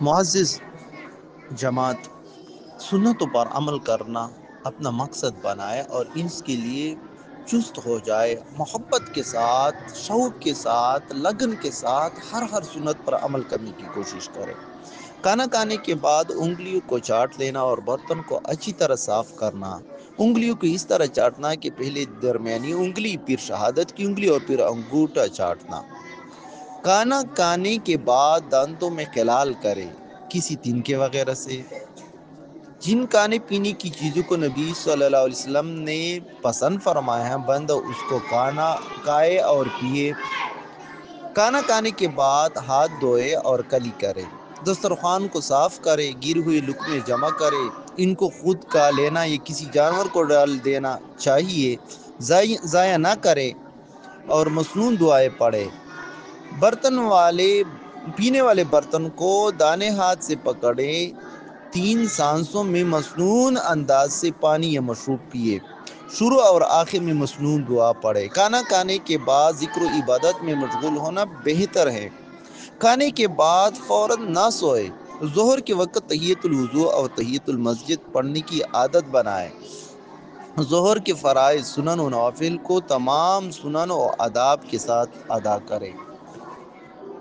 معزز جماعت، سنتوں پر عمل کرنا اپنا مقصد بنائے اور اس کے لیے چست ہو جائے۔ محبت کے ساتھ، شوق کے ساتھ، لگن کے ساتھ ہر ہر سنت پر عمل کرنے کی کوشش کرے۔ کھانا کھانے کے بعد انگلیوں کو چاٹ لینا اور برتن کو اچھی طرح صاف کرنا۔ انگلیوں کو اس طرح چاٹنا کہ پہلے درمیانی انگلی، پھر شہادت کی انگلی اور پھر انگوٹا چاٹنا۔ کانا کانے کے بعد دانتوں میں کلال کرے۔ کسی تنکے وغیرہ سے۔ جن کھانے پینے کی چیزوں کو نبی صلی اللہ علیہ وسلم نے پسند فرمایا ہے بند اس کو کھانا کھائے اور پیے۔ کھانا کھانے کے بعد ہاتھ دھوئے اور کلی کرے۔ دسترخوان کو صاف کرے گر ہوئے لک میں جمع کرے۔ ان کو خود کا لینا، یا کسی جانور کو ڈال دینا چاہیے۔ ضائع نہ کرے اور مصنون دعائیں پڑھے۔ برتن والے، پینے والے برتن کو دانے ہاتھ سے پکڑے، تین سانسوں میں مصنون انداز سے پانی یا مشروب پیے۔ شروع اور آخر میں مصنون دعا پڑے کھانا کھانے کے بعد ذکر و عبادت میں مشغول ہونا بہتر ہے۔ کھانے کے بعد فوراً نہ سوئے۔ ظہر کے وقت تحیت الوضو اور تحیت المسجد پڑھنے کی عادت بنائے۔ ظہر کے فرائض سنن و نوافل کو تمام سنن و اداب کے ساتھ ادا کرے۔